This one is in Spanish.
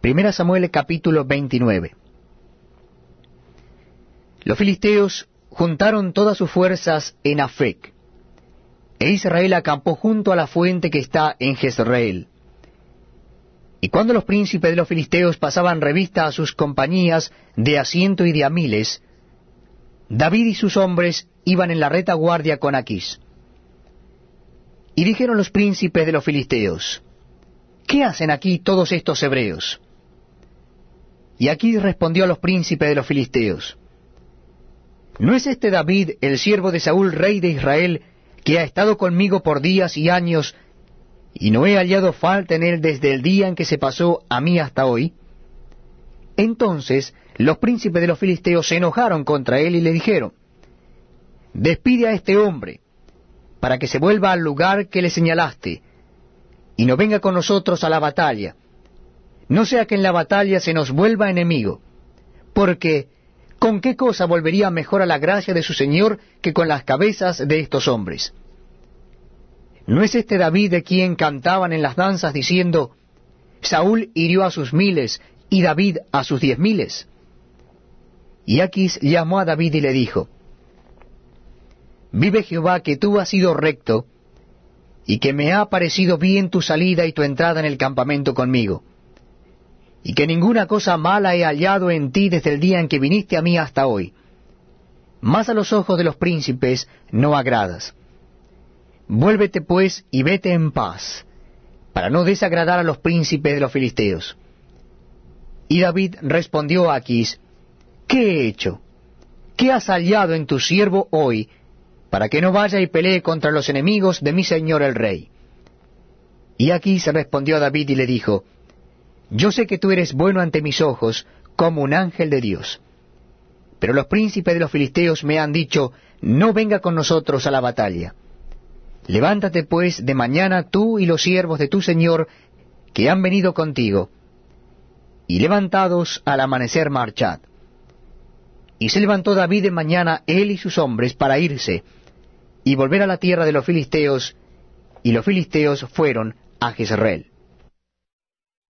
Primera Samuel capítulo 29. Los filisteos juntaron todas sus fuerzas en Afec, e Israel acampó junto a la fuente que está en Jezreel. Y cuando los príncipes de los filisteos pasaban revista a sus compañías de asiento y de a miles, David y sus hombres iban en la retaguardia con Aquís. Y dijeron los príncipes de los filisteos, ¿qué hacen aquí todos estos hebreos? Y Aquís respondió a los príncipes de los filisteos, ¿no es este David, el siervo de Saúl, rey de Israel, que ha estado conmigo por días y años, y no he hallado falta en él desde el día en que se pasó a mí hasta hoy? Entonces los príncipes de los filisteos se enojaron contra él y le dijeron, Despide a este hombre, para que se vuelva al lugar que le señalaste, y no venga con nosotros a la batalla, no sea que en la batalla se nos vuelva enemigo, porque ¿con qué cosa volvería mejor a la gracia de su Señor que con las cabezas de estos hombres? ¿No es este David de quien cantaban en las danzas diciendo, Saúl hirió a sus miles y David a sus diez miles? Y Aquis llamó a David y le dijo, Vive Jehová que tú has sido recto, y que me ha parecido bien tu salida y tu entrada en el campamento conmigo, y que ninguna cosa mala he hallado en ti desde el día en que viniste a mí hasta hoy. Más a los ojos de los príncipes no agradas. Vuélvete pues y vete en paz, para no desagradar a los príncipes de los filisteos. Y David respondió a Aquis, ¿qué he hecho? ¿Qué has hallado en tu siervo hoy, para que no vaya y pelee contra los enemigos de mi señor el rey? Y Aquis respondió a David y le dijo, Yo sé que tú eres bueno ante mis ojos, como un ángel de Dios. Pero los príncipes de los filisteos me han dicho, No venga con nosotros a la batalla. Levántate pues de mañana tú y los siervos de tu Señor que han venido contigo, y levantados al amanecer marchad. Y se levantó David de mañana él y sus hombres para irse, y volver a la tierra de los filisteos, y los filisteos fueron a Jezreel.